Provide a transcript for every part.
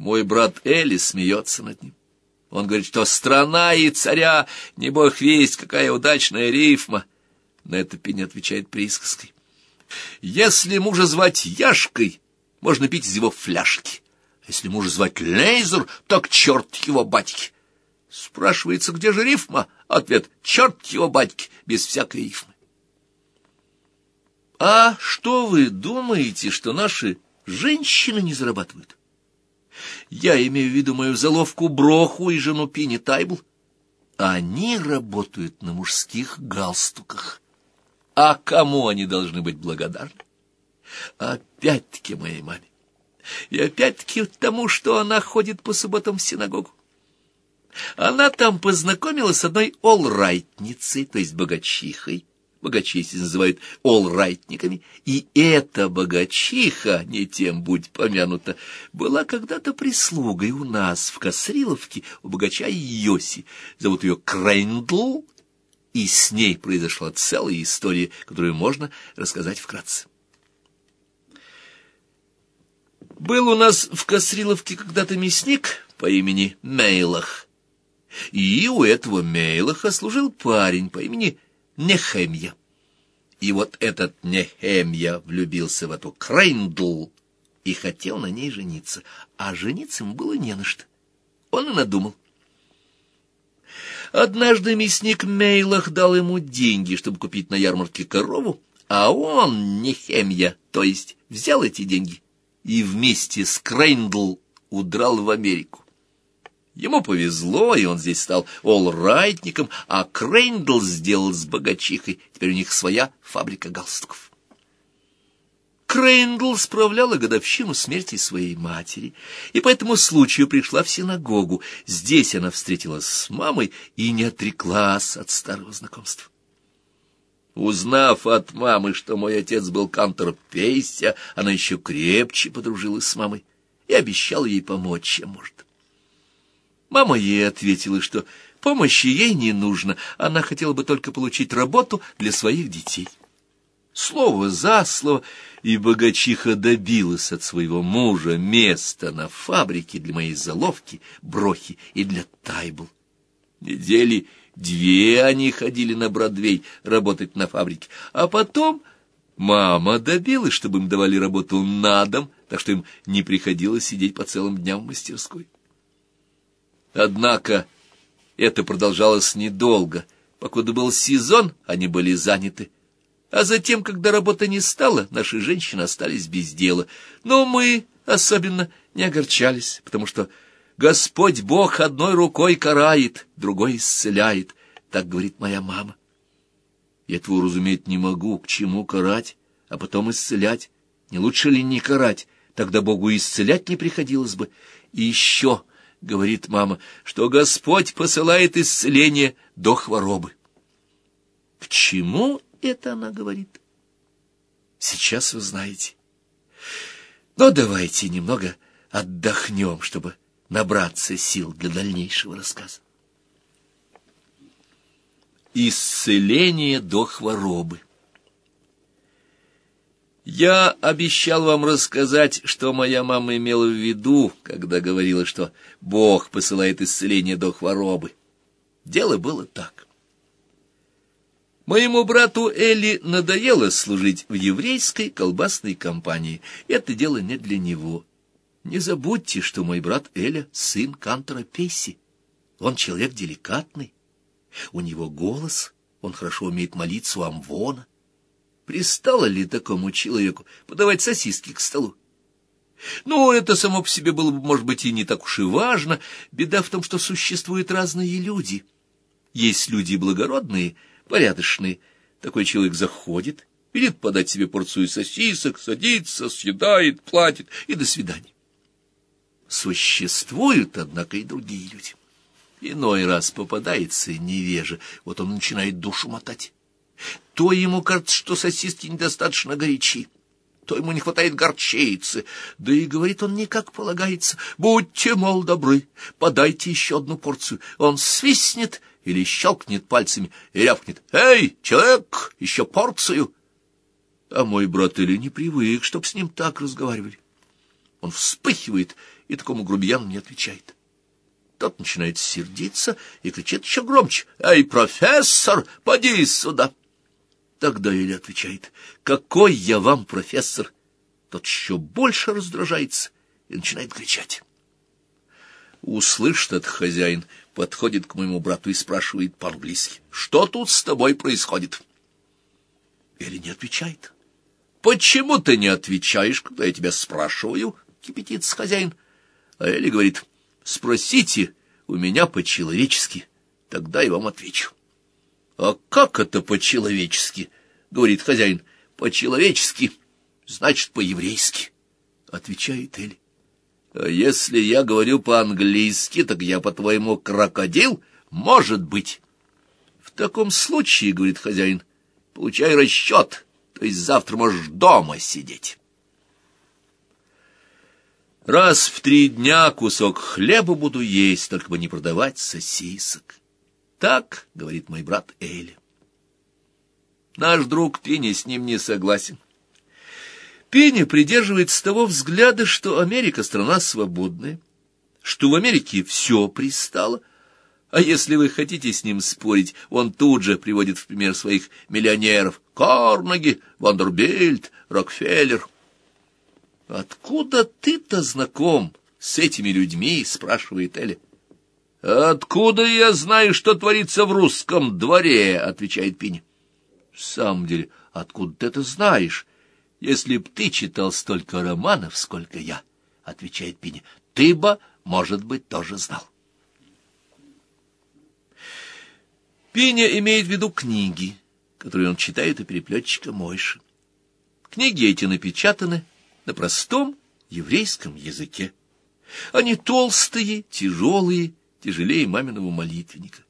Мой брат Элли смеется над ним. Он говорит, что страна и царя, не бог весть, какая удачная рифма. На это Пенни отвечает присказкой. Если мужа звать Яшкой, можно пить из его фляжки. А если мужа звать Лейзер, так черт его батьки. Спрашивается, где же рифма? Ответ — черт его батьки, без всякой рифмы. А что вы думаете, что наши женщины не зарабатывают? Я имею в виду мою заловку Броху и жену Пини Тайбл. Они работают на мужских галстуках. А кому они должны быть благодарны? Опять-таки моей маме. И опять-таки тому, что она ходит по субботам в синагогу. Она там познакомилась с одной олрайтницей, то есть богачихой. Богачей называют олрайтниками. И эта богачиха, не тем будь помянута, была когда-то прислугой у нас в Касриловке у богача Йоси. Зовут ее Крейндл, и с ней произошла целая история, которую можно рассказать вкратце. Был у нас в Касриловке когда-то мясник по имени Мейлах. И у этого Мейлаха служил парень по имени Нехемья. И вот этот Нехемья влюбился в эту Крейндл и хотел на ней жениться, а жениться ему было не на что. Он и надумал. Однажды мясник Мейлах дал ему деньги, чтобы купить на ярмарке корову, а он, Нехемья, то есть взял эти деньги и вместе с Крейндл удрал в Америку. Ему повезло, и он здесь стал олрайтником, а Крейндл сделалась богачихой. Теперь у них своя фабрика галстуков. Крейндл справляла годовщину смерти своей матери, и по этому случаю пришла в синагогу. Здесь она встретилась с мамой и не отреклась от старого знакомства. Узнав от мамы, что мой отец был кантор Пейся, она еще крепче подружилась с мамой и обещала ей помочь, чем может. Мама ей ответила, что помощи ей не нужно, она хотела бы только получить работу для своих детей. Слово за слово, и богачиха добилась от своего мужа места на фабрике для моей заловки, брохи и для тайбл. Недели две они ходили на Бродвей работать на фабрике, а потом мама добилась, чтобы им давали работу на дом, так что им не приходилось сидеть по целым дням в мастерской. Однако это продолжалось недолго. Покуда был сезон, они были заняты. А затем, когда работы не стало, наши женщины остались без дела. Но мы особенно не огорчались, потому что Господь Бог одной рукой карает, другой исцеляет, так говорит моя мама. Я этого уразуметь не могу, к чему карать, а потом исцелять. Не лучше ли не карать, тогда Богу исцелять не приходилось бы. И еще — говорит мама, — что Господь посылает исцеление до хворобы. К чему это она говорит? Сейчас вы знаете. Но давайте немного отдохнем, чтобы набраться сил для дальнейшего рассказа. Исцеление до хворобы. Я обещал вам рассказать, что моя мама имела в виду, когда говорила, что Бог посылает исцеление до хворобы. Дело было так. Моему брату Элли надоело служить в еврейской колбасной компании. Это дело не для него. Не забудьте, что мой брат Эля — сын Кантора Песси. Он человек деликатный. У него голос, он хорошо умеет молиться у Амвона. Пристало ли такому человеку подавать сосиски к столу? Ну, это само по себе было бы, может быть, и не так уж и важно. Беда в том, что существуют разные люди. Есть люди благородные, порядочные. Такой человек заходит, велит подать себе порцию сосисок, садится, съедает, платит и до свидания. Существуют, однако, и другие люди. Иной раз попадается невежа, вот он начинает душу мотать. То ему кажется, что сосиски недостаточно горячи, то ему не хватает горчицы, да и говорит он не как полагается. Будьте, мол, добры, подайте еще одну порцию. Он свистнет или щелкнет пальцами и рявкнет. «Эй, человек, еще порцию!» А мой брат или не привык, чтоб с ним так разговаривали. Он вспыхивает и такому грубияну не отвечает. Тот начинает сердиться и кричит еще громче. «Эй, профессор, поди сюда!» Тогда Эля отвечает. «Какой я вам профессор?» Тот еще больше раздражается и начинает кричать. Услышит этот хозяин, подходит к моему брату и спрашивает по-английски. «Что тут с тобой происходит?» Эля не отвечает. «Почему ты не отвечаешь, когда я тебя спрашиваю?» — кипятится хозяин. А Эля говорит, «Спросите у меня по-человечески, тогда я вам отвечу». «А как это по-человечески?» — говорит хозяин. «По-человечески, значит, по-еврейски», — отвечает Эля. «А если я говорю по-английски, так я, по-твоему, крокодил? Может быть». «В таком случае, — говорит хозяин, — получай расчет, то есть завтра можешь дома сидеть». Раз в три дня кусок хлеба буду есть, только бы не продавать сосисок. Так, — говорит мой брат Эли. Наш друг Пиня с ним не согласен. Пеня придерживается того взгляда, что Америка — страна свободная, что в Америке все пристало, а если вы хотите с ним спорить, он тут же приводит в пример своих миллионеров — Карнеги, Вандербильд, Рокфеллер — «Откуда ты-то знаком с этими людьми?» — спрашивает Эля. «Откуда я знаю, что творится в русском дворе?» — отвечает Пиня. «В самом деле, откуда ты это знаешь? Если б ты читал столько романов, сколько я», — отвечает Пиня, — «ты бы, может быть, тоже знал». Пиня имеет в виду книги, которые он читает у переплетчика Мойши. Книги эти напечатаны на простом еврейском языке. Они толстые, тяжелые, тяжелее маминого молитвенника.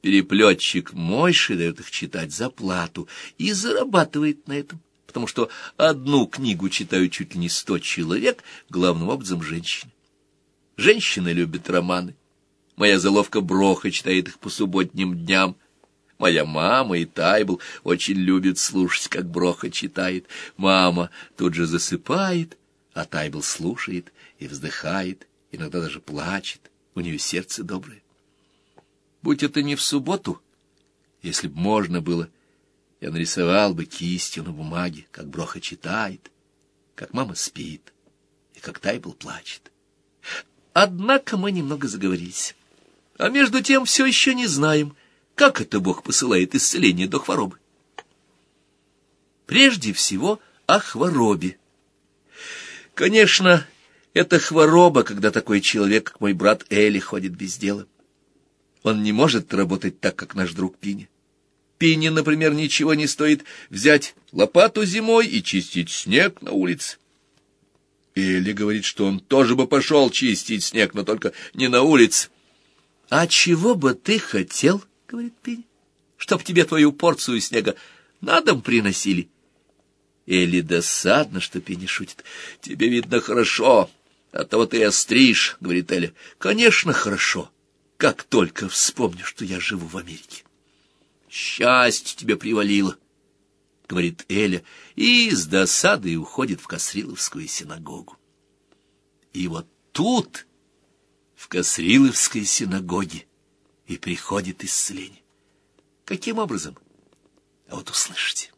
Переплетчик Мойши дает их читать за плату и зарабатывает на этом, потому что одну книгу читают чуть ли не сто человек, главным образом женщины. Женщины любят романы. Моя заловка Броха читает их по субботним дням. Моя мама и Тайбл очень любят слушать, как Броха читает. Мама тут же засыпает, а Тайбл слушает и вздыхает, иногда даже плачет. У нее сердце доброе. Будь это не в субботу, если б можно было, я нарисовал бы кистью на бумаге, как Броха читает, как мама спит и как Тайбл плачет. Однако мы немного заговорились. А между тем все еще не знаем — как это Бог посылает исцеление до хворобы? Прежде всего о хворобе. Конечно, это хвороба, когда такой человек, как мой брат Эли, ходит без дела. Он не может работать так, как наш друг Пиня. Пине, например, ничего не стоит взять лопату зимой и чистить снег на улице. Эли говорит, что он тоже бы пошел чистить снег, но только не на улице. — А чего бы ты хотел? —— говорит Пень, — чтоб тебе твою порцию снега на дом приносили. Или досадно, что Пенни шутит. Тебе видно хорошо, оттого ты остришь, — говорит Эля. Конечно, хорошо, как только вспомню, что я живу в Америке. Счастье тебе привалило, — говорит Эля, и с досадой уходит в Касриловскую синагогу. И вот тут, в Касриловской синагоге, и приходит исцеление. Каким образом? А вот услышите.